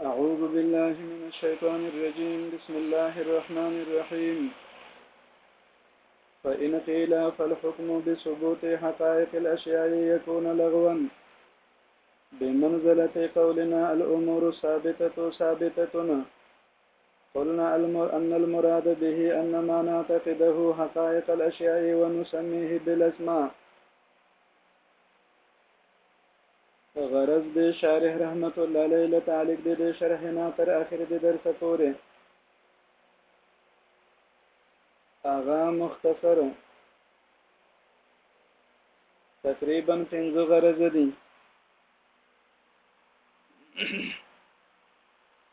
أعوذ بالله من الشيطان الرجيم بسم الله الرحمن الرحيم فإن قيل فالحكم بثبوت حقائق الأشياء يكون لغوا بمنزلة قولنا الأمور ثابتة ثابتة قلنا ان المراد به ان ما نعتقده حقائق الاشياء ونسميه بالاسماء غرض د شارح رحمت الله علیه له تعلق د دې شرح نه تر اخر د درس پورې هغه مختصر تقریبا پنځه غرض دي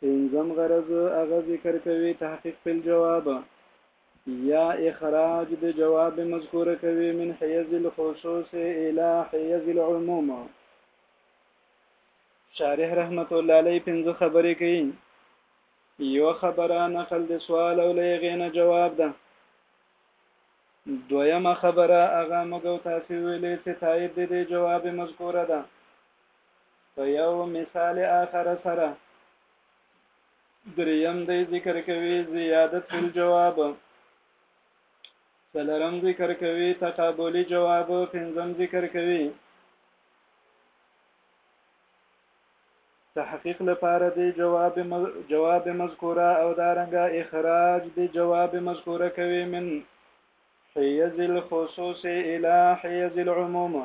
پنځم غرض هغه ذکر کوي تحقیق فی الجواب یا اخراج د جواب مذکوره کوي من حیز الخصوص الى حیز العموم شارح رحمت الله علیه پنځه خبرې کوي یو خبره نقل د سوال او لغې نه جواب ده دویمه خبره هغه موږ تاسو ویلې چې تایید د جواب مذکوره ده په یو مثال آخر سره دریم دی ذکر کوي زیادت فی الجواب سلرم ذکر کوي تقابلی جواب پنځم ذکر کوي تحقیق لپاره دی جواب مز... جواب مذکوره او دارنګه اخراج دی جواب مذکوره کوي من حيز الخصوص الى حيز العموم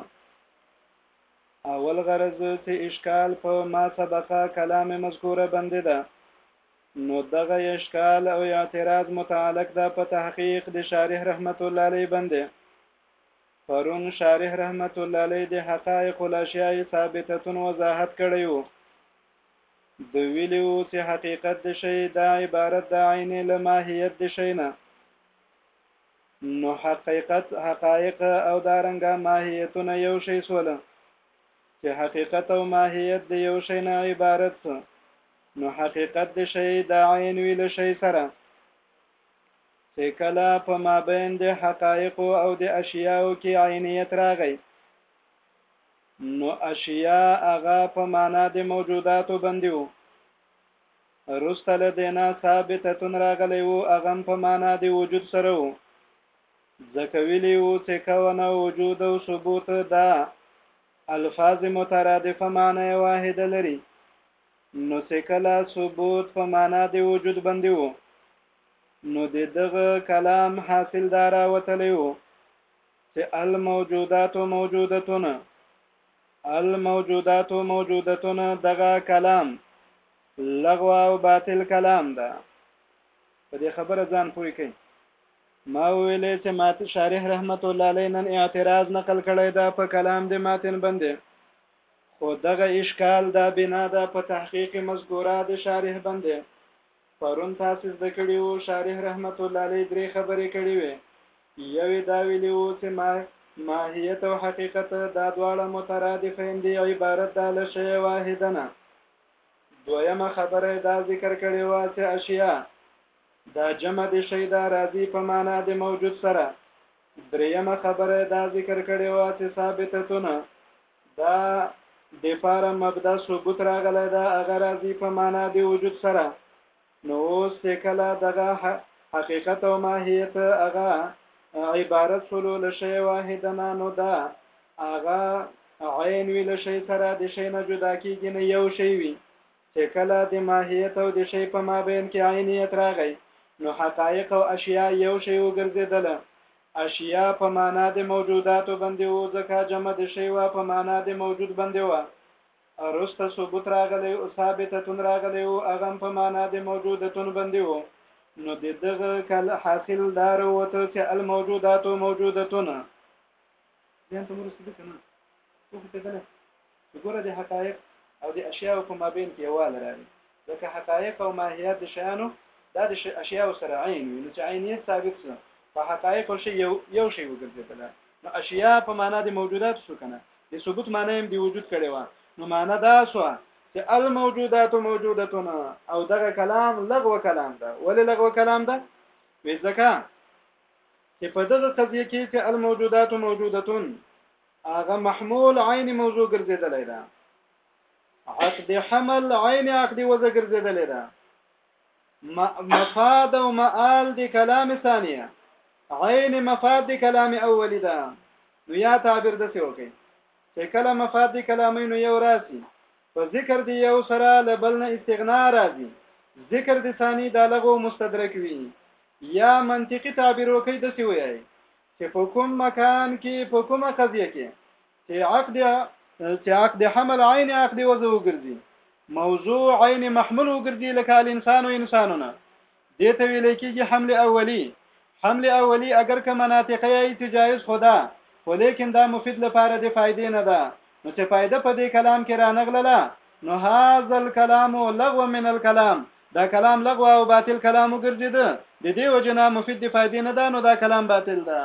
اول غرض چه اشکال په ما سبق کلام مذکوره بندې ده نو دغه اشکال او اعتراض متعلق ده په تحقیق د شارح رحمت الله علیه بندې پرون شارح رحمت الله علیه د حقائق الاشیاء ثابتتون وضاحت کړی وو د ویلیو چې حقیقت د شی دا عبارت د عین له ماهیت د شی نه نو حقیقت، حقایق او دارنګه ماهیتونه یو شی سول. چه حقیقت او ماهیت د یو شی نه عبارت سو نو حقیقت د شی د عین وی له شی سره. چه کله په مابین د حقایقو او د اشیاو کی عینیت راغی نو اشیا هغه په معنی د موجوداتو بندی وو. وروسته له دې نه ثا بتتون راغلی وو هغه هم په مانا د وجود سره وو ځکه ویلي وو چې که ونه وجود او ثبوت دا الفاظ مترادفه معنی واحده لري نو چې کله ثبوت په مانا د وجود باندې وو نو د دغه کلام حاصل دا راوتلی وو چې الموجودات موجودتون الموجودات موجودتون دغه کلام لغو او باطل کلام ده په دې خبره ځان پوي کوي ما ویلې چې مات شارح رحمت الله علیه نن اعتراض نقل کړی دا په کلام د ماتن بندې خو دغه اشکال دا بنا ده په تحقیق مذکوره د شارح بندې پرون تاسو زده کړی وو شارح رحمت الله علیه درې خبرې کړې وې یوې دا ویلي وو چې ما ماهیت او حقیقت دا دواړه مترادفین دي عبارت ده له شی واحدنه دویمه خبره یې دا ذکر کړې وه چې اشیاء دا جمع د شی دا راځي په معنا د موجود سره دریمه خبره یې دا ذکر کړې وه چې ثابتتون دا د پاره مبدا ثبوت راغلی دا هغه راځي په معنا د وجود سره نو اوس چې کله دغه حقیقت او ماهیت هغه عبارت شولو له شی واحد نه نو دا هغه عین وی له شی سره د شی نه جدا کیږي نه یو شی وی چې کله د ماهیت او د شی په مابین کې عینیت راغی نو حقایق او اشیاء یو شی وګرځیدل اشیاء په معنا د موجوداتو باندې وو ځکه جمع د شی وا په معنا د موجود باندې وه وروسته ثبوت راغلی او ثابتتون راغلی او هغه هم په معنا د موجودتون باندې و نو د دغه کل حاصل دا راوته چې الموجودات موجودتون بیان ته مرسته کنه وکړه چې ګوره د حقایق او د اشیاء په مابین کې یواله راغلی ځکه حقایق او ماهیت د شیانو دا د اشیاو سره عین وي نو چې عینیت ثابت سو په حقایق او شی یو شی وګرځیدل نو اشیا په معنا د موجودات سو کنه د ثبوت معنی هم دی وجود کړي و نو معنا دا سو چې الموجودات موجودتون او دغه کلام لغو کلام ده ولې لغو کلام ده وې ځکه چې په دغه قضیه کې چې الموجودات موجودتون هغه محمول عین موضوع ګرځیدلې ده عقد حمل عین عقد وزه ګرځیدلې ده مفاد او مآل د کلام ثانیه عین مفاد د کلام اولی ده نو یا تعبیر د څه وکي چې کله مفاد د کلامین یو راسي په ذکر دی یو سره لبل نه استغنا راځي ذکر د ثانی د لغو مستدرک وي یا منطقي تعبیر وکي د څه وي چې په کوم مکان کې په کومه قضیه کې چې عقد چې عقد حمل عین عقد وزو ګرځي موضوع عین محمول وګرځي لکه الانسان او انسانونه دې ته ویل کېږي حمل اولی حمل اولی اگر که مناطقي ای چې جایز خدا خو لیکن دا مفید لپاره د فائدې نه ده نو چې فائدہ په دې کلام کې رانغله نو هاذ الكلام لغو من الكلام دا کلام لغو او باطل کلام وګرځید د دې وجنه مفید د فائدې نه ده نو دا کلام باطل ده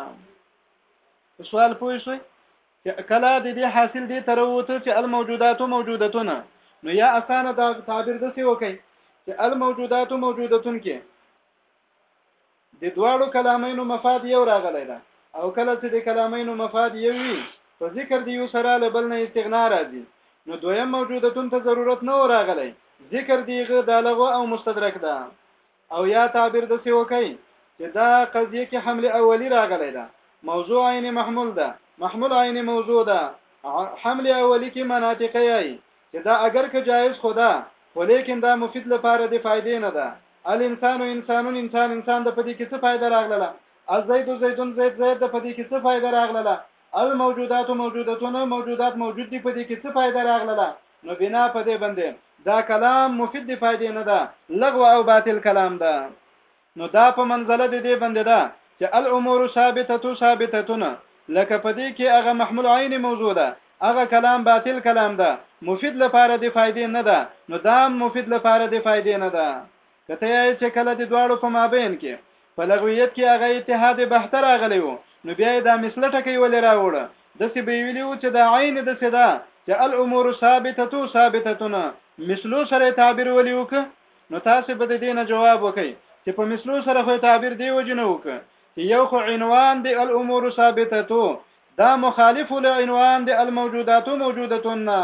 په سوال پوه شئ چې کله د دې حاصل دې تر وته چې الموجودات موجودتون نو یا اسانه دا تعبیر د سی وکي چې الموجودات موجودتون کې د دواړو کلامینو مفاد یو راغلی ده او کله چې د کلامینو مفاد یو وي په ذکر دی یو سره له بل نه استغنا راځي نو دویم موجودتون ته ضرورت نه راغلی ذکر دیغه د لغو او مستدرک ده او یا تعبیر دسې وکړئ چې دا قضیه کې حمل اولی راغلی ده موضوع عین محمول ده محمول عین موضوع ده حمل اولی کې مناطقه یای چې دا اگر که جایز خدا خو لیکن دا مفید لپاره د فائدې نه ده الانسان انسانون انسان انسان د پدې کې څه فائدہ راغله الزید زیدون زید زید د پدې کې څه فائدہ راغله الموجودات موجودتون موجودات موجود دي پدې کې څه فائدہ راغله نو بنا په دې باندې دا کلام مفید دی فائدې نه ده لغو او باطل کلام ده نو دا په منزله دې دې باندې ده چې الامور ثابته ثابتتون لکه په دې کې هغه محمول عین موضوع ده هغه کلام باطل کلام ده مفید لپاره دی فائدې نه ده نو دا مفید لپاره دی فائدې نه ده که ته یایې چې کله د دواړو په مابین کې په لغویت کې هغه اتحاد بحته راغلی و نو بیا یې دا مثله ټکی ولې راوړ؟ داسې به یې ویلي و چې دا عین داسې ده چې الامور ثابتة ثابتة مثلو سره یې تعبیر ولې وکړ؟ نو تاسې به د دې نه جواب وکړئ چې په مثلو سره خو یې تعبیر دې وجې نه وکړ چې یو خو عنوان د الامور ثابتة دا مخالف له عنوان د الموجودات موجودتون نه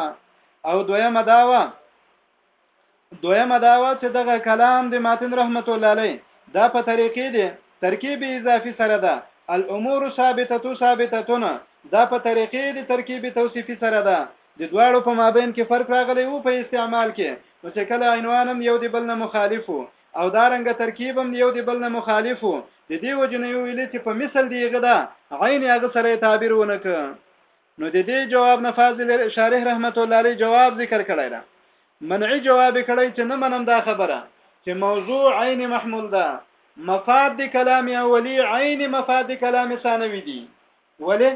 او دویمه دا وه دویمه دا وه چې دغه کلام د ماتن رحمت الله علیه دا په طریقې دی ترکیب اضافي سره ده الامور ثابتتو ثابتتونه دا په طریقې د ترکیب توصیفي سره ده د دواړو په مابین کې فرق راغلی وو په استعمال کې نو چې کله عنوانم یو د بل نه مخالفو او دا رنګ ترکیبم یو د بل نه مخالفو د دې وجنه یو ویل چې په مثل دیغه دا عین هغه سره تعبیر ونکړه نو د دې جواب نه فاضل شارح رحمت الله علیه جواب ذکر کړی دا منعی جواب کړی چې نه منم دا خبره چې موضوع عین محمول ده مفاد د کلام اولی عین مفاد د کلام ثانوی دی ولی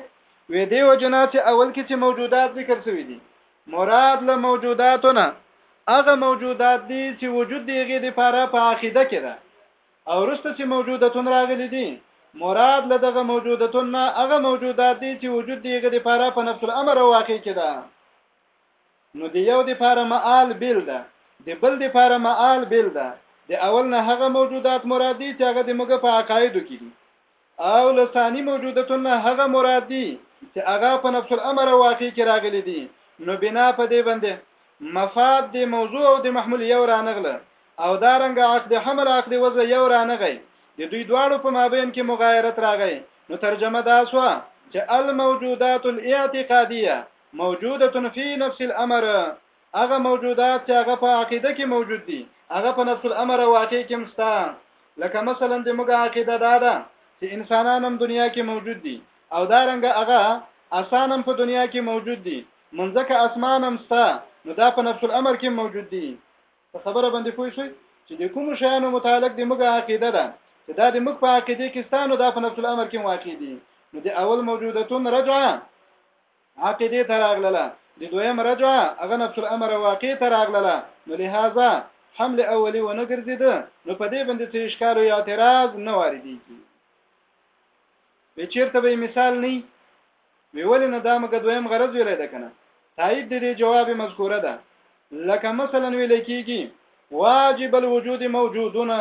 وې دی او جنا چې اول کې چې موجودات ذکر شوی دي مراد له موجوداتونه هغه موجودات دي چې وجود دیږي د پاره په عقیده کې ده او وروسته چې موجودتون راغلي دي مراد له دغه موجودتون نه هغه موجودات دي چې وجود دی هغه لپاره په نفس الامر او واقع کې ده نو د یو لپاره معال بیل ده د بل لپاره معال بیل ده د اول نه هغه موجودات مراد دي چې هغه د موږ په عقایدو کې دي او له ثاني موجودتون نه هغه مراد دي چې هغه په نفس الامر او واقع کې راغلي دي نو بنا په دې باندې مفاد د موضوع او د محمول یو رانغله او دا رنګ عقد حمل عقد وضع یو رانغی د دوی دواړو په مابین کې مغایرت راغی نو ترجمه دا سوه چې الموجودات الاعتقادیه موجوده فی نفس الامر هغه موجودات چې هغه په عقیده کې موجود دي هغه په نفس الامر واقع کې مستا لکه مثلا د موږ عقیده دا ده چې انسانان هم دنیا کې موجود دي او دا رنګ هغه اسانم په دنیا کې موجود دي منځکه اسمانم ستا نو دا په نفس الامر کې موجود دي په خبره باندې پوه شئ چې د کوم شیانو متعلق د موږ عقیده ده چې دا د موږ په عقیده کې ستانو دا په نفس الامر کې واقع دي نو د اول موجودتون رجعه عقیدې ته راغلله د دویم رجع هغه نفس الامر واقع ته راغلله نو لهذا حمل اولی ونه ګرځیده نو په دې باندې څه اشکال او اعتراض نه واردېږي به چیرته به مثال نه وی ولې نه دا مګه دویم غرض ویلې ده کنه تایید دې جواب مذکوره ده لکه مثلا ویل کیږي واجب الوجود موجودون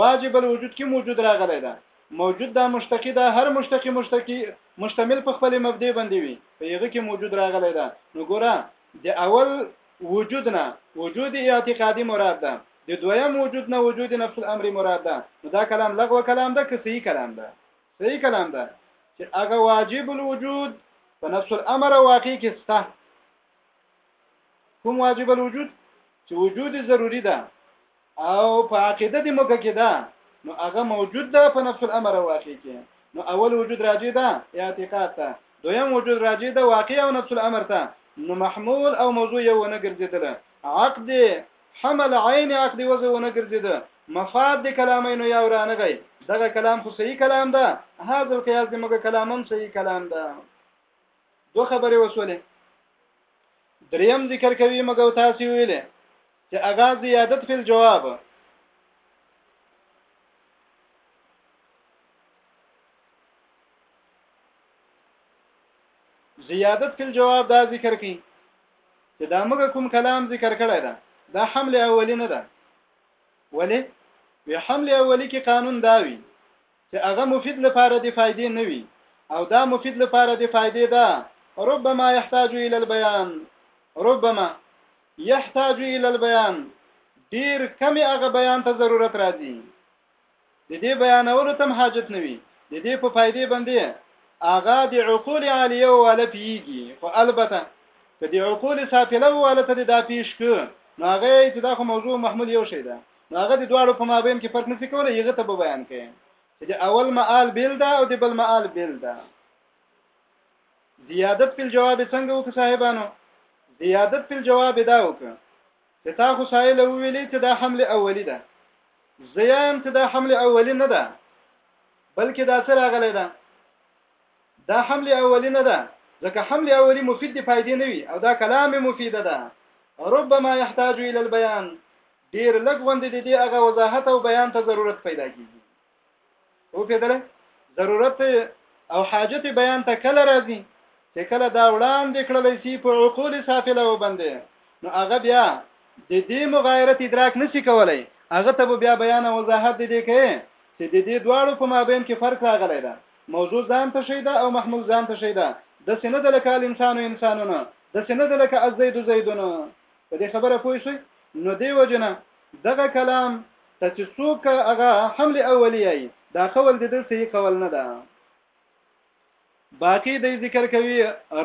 واجب الوجود کې موجود راغلی ده موجود دا مشتقی دا هر مشتقی مشتقی مشتمل په خپل مبدی باندې وي په یغه کې موجود راغلی ده نو ګوره د اول وجود نه وجود اعتقادي مراد ده د دویم وجود نه وجود نفس الامر مراد ده نو دا کلام لغوه کلام ده که صحیح کلام ده صحیح کلام ده چې هغه واجب الوجود په نفس الامر واقع کې سته کوم واجب الوجود چې وجود ضروری ده او په عقیده د موږ کې ده نو هغه موجود ده په نفس الامر واقع کې نو اول وجود راجع ده اعتقاد ته دویم وجود راجع ده واقع او نفس الامر ته نو محمول او موضوع یو نه ګرځیدله عقد حمل عین عقد وزه ونه ګرځیده مفاد د کلامینو یا ورانه غي دغه کلام خو صحیح کلام ده هاذ القياس د مګه کلامم صحیح کلام ده دوه خبرې وسولې دریم ذکر کوي مګو تاسو ویلې چې اغا زیادت فی الجواب زیادت فی الجواب دا ذکر کړي چې دا موږ کوم کلام ذکر کړی دا دا حمله اولی نه ده ولی وی حمله اولی کې قانون داوی چې هغه مفید لپاره د فایدې نه وي او دا مفید لپاره د فایدې ده ربما يحتاج الى البيان ربما يحتاج الى البيان ډیر کم هغه بیان ته ضرورت راځي د دې بیانولو تم حاجت نوي د دې په فائدې باندې اغا د عقول عالیه والا پیږي خو البته کدی عقول سافله والا ته دا پیش ک نو هغه چې دا خو موضوع محمول یو شی ده نو هغه د دواړو په مابین کې فرق نسی کولای یغه ته به بیان کړي چې د اول معال بیل ده او د بل معال بیل ده زیادت په جواب څنګه وک صاحبانو زیادت په جواب دا وک چې تا خو سائل ویلې چې دا حمله اولی ده زیام چې دا حمله اولی نه ده بلکې دا سره غلې ده دا حمله اولی نه ده ځکه حمله اولی مفید دی فائدې نه وي او دا کلام مفید ده ربما يحتاج الى البيان ډیر لږ غوندې د دې هغه وضاحت او بیان ته ضرورت پیدا کیږي او پیدل ضرورت او حاجت بیان ته کله راځي چې کله دا وړاندې کړل شي په عقول سافله وبندې نو هغه بیا د دې مغایرت ادراک نشي کولای هغه ته بیا بیان او وضاحت دې کوي چې د دې دواړو په مابین کې فرق راغلی ده موضوع ځان ته شیدا او محمول ځان ته شیدا د سینه د لکال انسانو انسانونه د سینه د لکه الزید زیدونه په دې خبره پوه شئ نو دی وجنه دغه کلام ته چې څوک هغه حمل اولی ای دا قول د دې صحیح قول نه ده باقی د ذکر کوي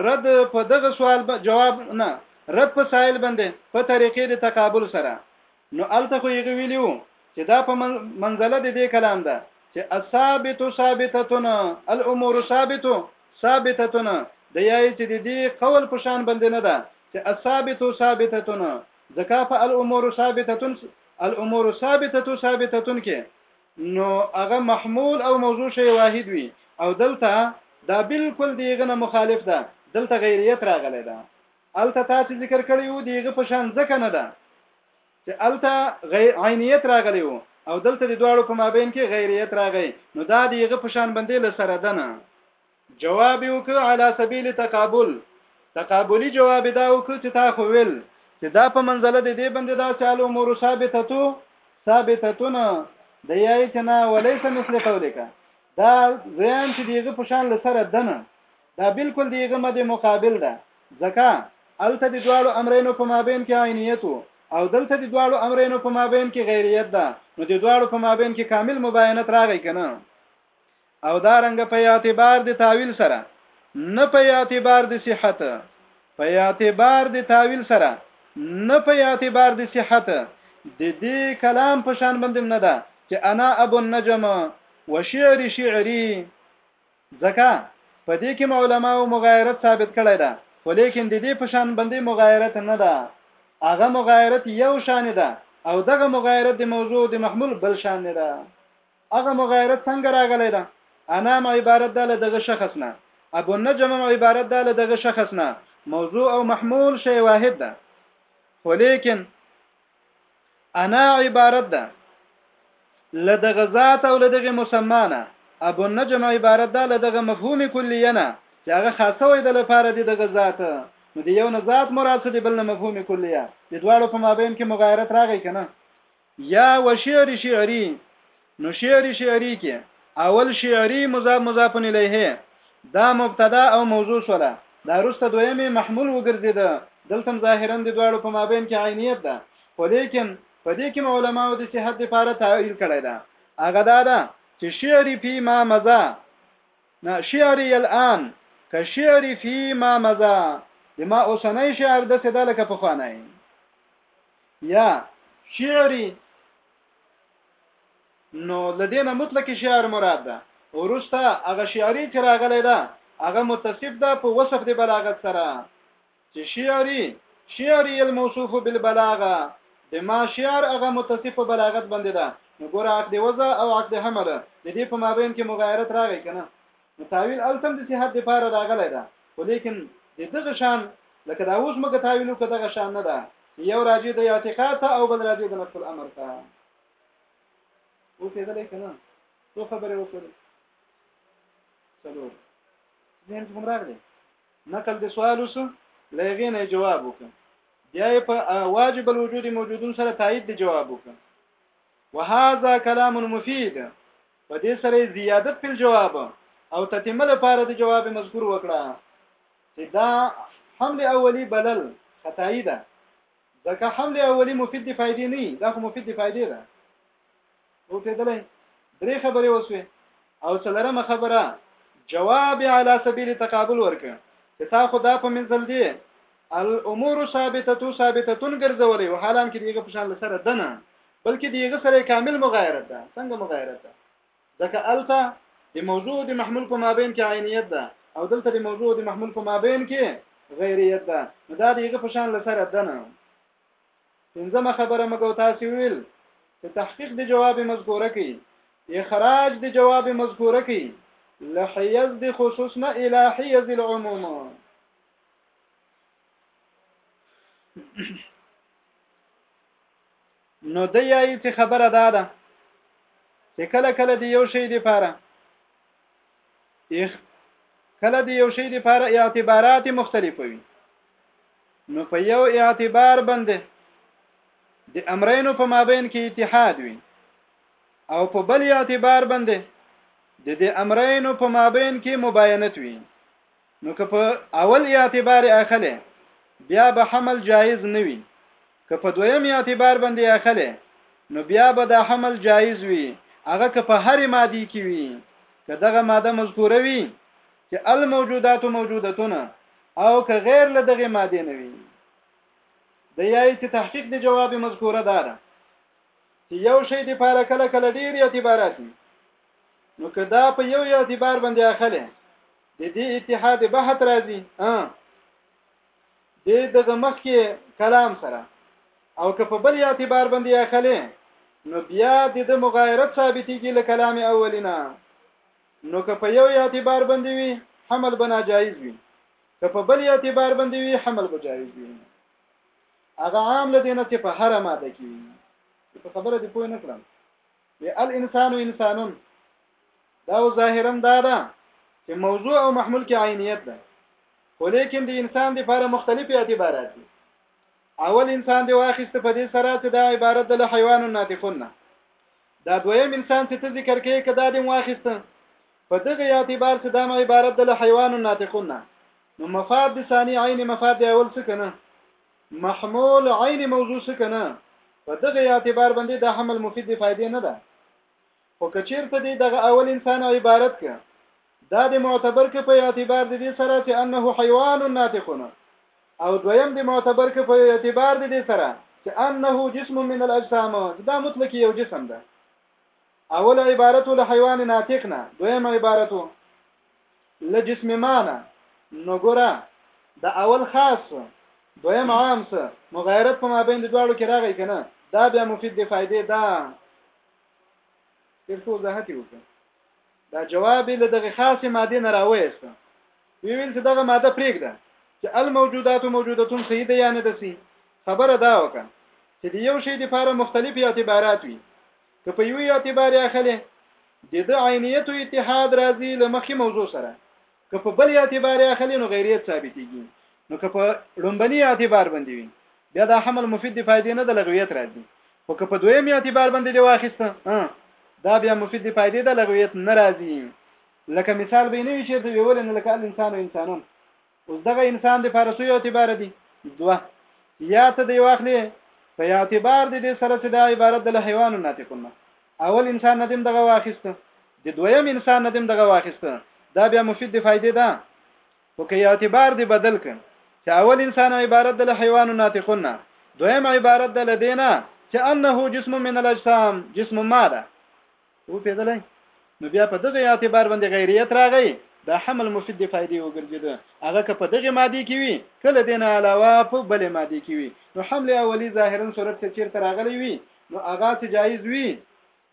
رد په دغه سوال جواب نه رد په سائل باندې په طریقې د تقابل سره نو الته خو یې ویلیو چې دا په منزله د دې کلام ده چې الثابت ثابتتنا الامور ثابت ثابتتنا د یای چې د دې قول په شان باندې نه ده چې الثابت ثابته ځکه په الامور ثابته الامور ثابته ثابته کې نو هغه محمول او موضوع شی واحد وي او دلته دا بالکل دیغه نه مخالف ده دلته غیریت راغلی ده الته تا چې ذکر کړی وو دیغه په شان ځکه نه ده چې الته غیر عینیت راغلی وو او دلته د دواړو په مابین کې غیریت راغی نو دا دیغه په شان باندې لسره ده نه جواب یې وکړ علی سبیل تقابل تقابلی جواب دا وکړ چې تا خو ویل چې دا په منزله د دې بندې دا چې الامور ثابتتو ثابتتونه د یای چې نه ولیس مثل قولک دا زیان چې دیغه پشان لسره دنه دا بالکل دیغه مد مقابل ده ځکه الته د دواړو امرینو په مابین کې عینیتو او دلته د دواړو امرینو په مابین کې غیریت ده نو د دواړو په مابین کې کامل مباینت راغی کنه او دا رنګ په اعتبار د تاویل سره نه په اعتبار د صحت په اعتبار د تاویل سره نه په اعتبار د صحت د دې کلام په شان بندم نه ده چې انا ابو النجم و شعر شعری ځکه په دې کې علماء او مغایرت ثابت کړی ده خو لیکن د دې په شان باندې مغایرت نه ده هغه مغایرت یو شان ده او دغه مغایرت د موضوع د محمول بل شان نه ده هغه مغايره څنګه راغلی ده؟ انا هم عبارت ده له دغه شخص نه، ابو النجم هم عبارت ده له دغه شخص نه، موضوع او محمول شی واحد ده، خو ليکن انا عبارت ده له دغه ذات او له دغه مسما نه، ابو النجم عبارت ده له دغه مفهوم کلیه نه چې هغه خاصه وي د لپاره دي دغه ذات نو د یو نه ذات مراد څه دی بل نه مفهوم کلیه د دواړو په مابین کې مغایرت راغی کنه یا وشعر شعری نو شعر شعری کې اول شعری مضاف مضاف الیه دا مبتدا او موضوع شوله دا رسته دویمه محمول وګرځیده دلته ظاهرا د دواړو په مابین کې عینیت ده خو لیکن په دې کې علماو د صحت لپاره تعویل کړی ده هغه دا ده چې شعری فی ما مزا نه شعری الان که شعری فی ما مزا د ما اوسنۍ شعر د سده لکه په خوانه یا شعري نو لدینه مطلق شعر مراد ده ورسته هغه شعري چې راغلی ده هغه متصف ده په وصف د بلاغت سره چې شعري شعري الموصوف بالبلاغه د ما شعر هغه متصف په بلاغت باندې ده نو ګوره عقد وضع او عقد حمل د دې په مابین کې مغایرت راغی کنه نو تاویل اوس هم د صحت لپاره راغلی ده خو لیکن د دغه شان لکه دا اوس موږ تاویل وکړو دغه شان نه ده چې یو راجع د اعتقاد ته او بل راجع د نفس الامر ته اوسې ده لیکنه څو خبره وکړي څلور ذهن کوم راغلی نقل د سوال وسو لغې نه جواب وکړه بیا په واجب الوجود موجودون سره تایید د جواب وکړه وهذا كلام مفيد په دې سره زیادت په جواب او تتمه لپاره د جواب مذکور وکړه چې دا حمل اولی بلل خدای ده ځکه حمل اولی مفید دی فائدې نه دا خو مفید دی فائدې ده نو پیدلې درې خبرې وسوي او څلرمه خبره جواب علی سبیل تقابل ورکه چې تا خو دا په منزل دی الامور ثابته ثابته ګرځولې او حالان کې دیغه په شان لسره دنه بلکې د هغه سره کامل مغایرت ده څنګه مغایرت ده ځکه الته د موضوع د محمول په مابین کې عینیت ده او دلته د موضوع د محمول په مابین کې غیریت ده نو دا د هغه په شان لسره ده نه پنځمه خبره مګو تاسو ویل چې تحقیق د جواب مذکوره کې اخراج د جواب مذکوره کې لحیز د خصوص نه الی حیز العموم نو د یایي چې خبره دا ده چې کله کله د یو شی لپاره کله د یو شی لپاره اعتبارات مختلف وي نو په یو اعتبار باندې د امرینو په مابین کې اتحاد وي او په بل اعتبار باندې د دې امرینو په مابین کې مباینت وي نو که په اول اعتبار اخلې بیا به حمل جایز نه وي که په دویم اعتبار باندې اخلې نو بیا به دا حمل جایز وي هغه که په هرې مادي کې وي که دغه ماده مذکوره وي چې الموجودات موجودتونه او که غیر له دغه ماده نه وي د یای چې تحقیق د جواب مذکوره ده ده چې یو شی د پاره کله کله ډیر اعتبارات نو که دا په یو اعتبار باندې اخلي د دې اتحاد بحث راځي ها د دغه مخ کې کلام سره او که په بل اعتبار باندې اخلي نو بیا د د مغایرت ثابتېږي له کلام اولینا نو که په یو اعتبار باندې وي حمل بنا جایز وي که په بل اعتبار باندې وي حمل به جایز وي هغه عام لدینه چې په هر ماده کې په خبره دی پوه نه کړم دی الانسان انسان دا ظاهرا دا ده چې موضوع او محمول کې عینیت ده خو لیکن د انسان لپاره مختلف اعتبارات دي اول انسان دی واخیست په دې سره چې دا عبارت د حیوان ناطقون نه دا دویم انسان چې ته ذکر کې کدا دې واخیست په دغه اعتبار چې دا عبارت د حیوان ناطقون نه نو مفاد ثانی عین مفاد اول څه کنه محمول عین موضوع څه کنه په دغه اعتبار باندې دا حمل مفید دی فائدې نه ده خو کچیرته دی دغه اول انسان عبارت ک دا د معتبر ک په اعتبار د دې سره چې انه حیوان ناطقونه او دویم د معتبر ک په اعتبار د دې سره چې انه جسم من الاجسام دا مطلق یو جسم ده اول عبارت و له حیوان ناطق نه دویم عبارت و له جسم ما نه نو ګوره د اول خاص سو دویم عام سو نو غیرت په مابین د دواړو کې راغی کنه دا بیا مفید دی فائدې دا تر څو وضاحت وکړه دا جواب له دغه خاصه ماده نه راوېست وی ویل چې دغه ماده پرېږده چې الموجودات موجودتون سیده یا نه دسی خبره دا وکړه چې د یو شی لپاره مختلفي اعتبارات وي که په یوې اعتبار اخلې د د عینیت او اتحاد راځي لمخې موضوع سره که په بل اعتبار اخلې نو غیریت ثابتېږي نو که په لومبني اعتبار باندې وي بیا دا حمل مفید دی فائدې نه د لغویت راځي خو که په دویم اعتبار باندې دی واخیسته دا بیا مفید دی فائدې د لغویت نه راځي لکه مثال به نه وي چې ته ویول نه لکه الانسان او انسانون اوس دغه انسان د فارسو یو اعتبار دی دوه یا ته دی واخلې په اعتبار د دې سره چې دا عبارت د حیوان ناطقون نه اول انسان ندیم دغه واخیسته د دویم انسان ندیم دغه واخیسته دا بیا مفید دی فائدې ده خو که اعتبار دی بدل ک چې اول انسان عبارت د حیوان ناطقون نه دویم عبارت د لدینه چې انه جسم من الاجسام جسم ماده و پیدلای نو بیا په دغه اعتبار باندې غیریت راغی دا حمل مفید دی فائدې وګرځیده هغه که په دغه ماده کې وي کله دین علاوه په بل ماده کې وي نو حمل اولی ظاهرا صورت کې چیرته راغلی وي نو هغه سي جایز وي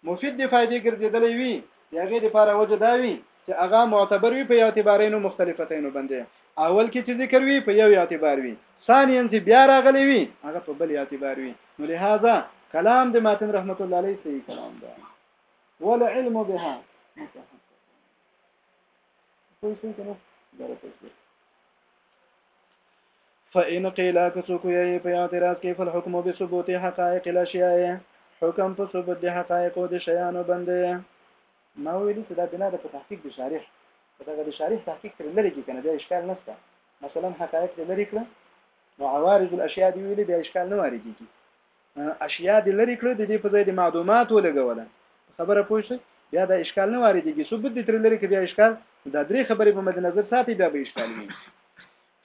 مفید دی فائدې ګرځیدلې وي هغه لپاره وجه دا وي چې هغه معتبر وي په اعتبارینو مختلفتینو باندې اول کې چې ذکر وي په یو اعتبار وي ثانيا چې بیا راغلی وي هغه په بل اعتبار وي نو لهذا کلام د ماتن رحمت الله علیه صحیح کلام ده والعلم بها متحقق کوئی څه کنه دا څه فإن قيل كسوك يي په اعتراض کې فل حکم به ثبوت حقائق الاشیاء حکم په ثبوت د حقائق او د شیانو باندې ما ویل چې دا بنا د تحقیق د شارح په دغه د شارح تحقیق تر لري کې کنه دا اشکال نشته مثلا حقایق دې لري کړه نو عوارض الاشیاء دی ویلې بیا اشکال نه وارد کیږي اشیاء دې لري کړه د دې په ځای د معلومات ولګوله خبره پوه شئ بیا دا اشکال نه وارد کیږي ثبوت دې تر لري کې بیا اشکال دا درې خبرې په مد نظر ساتي بیا به اشکال نه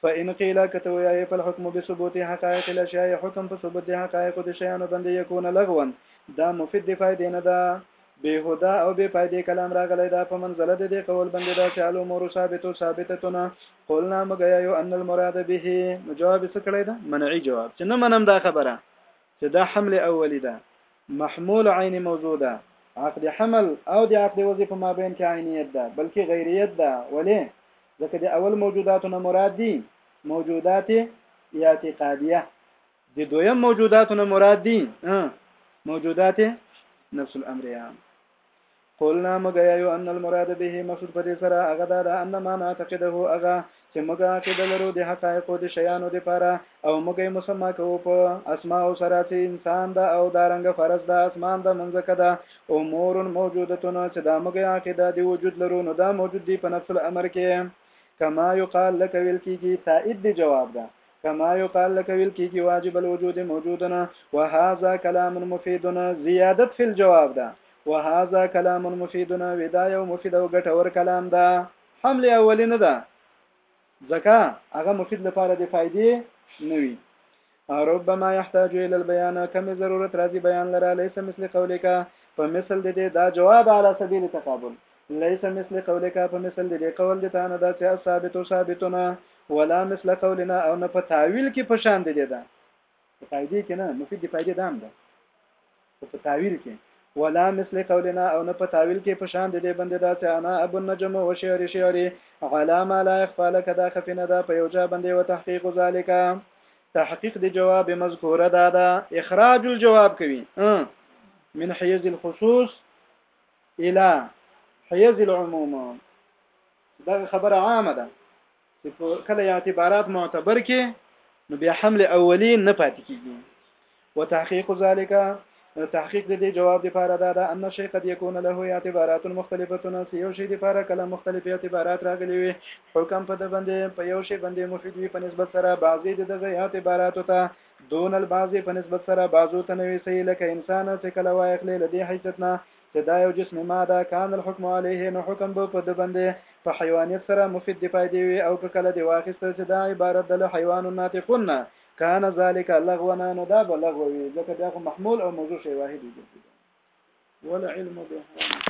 فإن قيل كتو يا فالحكم بثبوت حقائق الأشياء حكم بثبوت حقائق الشيء باندې يكون لغوا دا مفيد فائدې نه ده بیهوده او بې فایدې کلام راغلی ده په منزله د دې قول بندې ده چې الامور ثابتو ثابتتن قلنا موږ یایو ان المراد به نو جواب یې څه کړی ده منعي جواب چې نه منم دا خبره چې دا حمل اولی ده محمول عین موضوع ده عقد حمل او د عقد وضع په مابین کې عینیت ده بلکې غیریت ده ولې ځکه د اول موجوداتو نه مراد دي موجودات اعتقادیه د دویم موجوداتو نه مراد دي موجودات نفس الامريه قلنا مګیا یو ان المراد به مقصود په دې سره هغه دا ده ان ما نعتقده هغه چې موږ عقیده لرو د حقایقو د شیانو لپاره او موږ یې مسما کوو په اسماء سره چې انسان ده او دا رنګ فرض ده اسمان ده منځکه ده امور موجودتون چې دا موږ عقیده د وجود لرو نو دا موجود دی په نفس الامر کې کما یقال لك ویل کیږي تایید دی جواب ده کما یقال لکه ویل کیږي واجب الوجود موجود نه وهذا کلام مفید زیادت فی الجواب ده وهذا کلام مفید ودا یو مفید او ګټور کلام ده حمل اولی نه ده ځکه هغه مفید لپاره د فائدې نه وي ربما يحتاج الى البيان کم ضرورت راځي بیان لره ليس مثل قولك په مثل د دې دا جواب على سبيل تقابل ليس مثل قولک په مثل د دې قول د تا نه ده چې الثابت ثابت نه ولا مثل قولنا او نه په تاویل کې په شان د دې ده په فائدې کې نه مفید د فائدې دام ده او په تاویل کې ولا مثل قولنا او نه په تاویل کې په شان د دې بندې ده چې انا ابو النجم او شعر شعري علامه لا اخفا لك دا خفنه ده په یو جا بندې او تحقیق ذالک تحقیق د جواب مذکوره دا ده اخراج الجواب کوي من حيز الخصوص اله حیز العموم چې دغه خبره عامه ده چې په کله اعتبارات معتبر کې نو بیا حمل اولی نه پاتې کیږي وتحقیق ذالک تحقیق د دې جواب لپاره دا ده ان شیخ قد یکون له اعتبارات مختلفه چې یو شی لپاره کله مختلف اعتبارات راغلي وي حکم په د باندې په یو شی باندې مفید وي په نسبت سره بعضی د دغه اعتبارات ته دون البعض په نسبت سره بعضو ته نوې سي لکه انسان چې کله وایخلې لدی حیثیت نه چې دا یو جسمي ما ده کان الحکم علیه نو حکم به په ده باندې په حیوانیت سره مفید د فایدې وي او که کله دې واخیسته چې دا عبارت ده له حیوان ناطقون نه کان ذالک لغوا نو دا به لغو وي ځکه بیا خو محمول او موضوع شی واحد وګرځي والعلم بهذا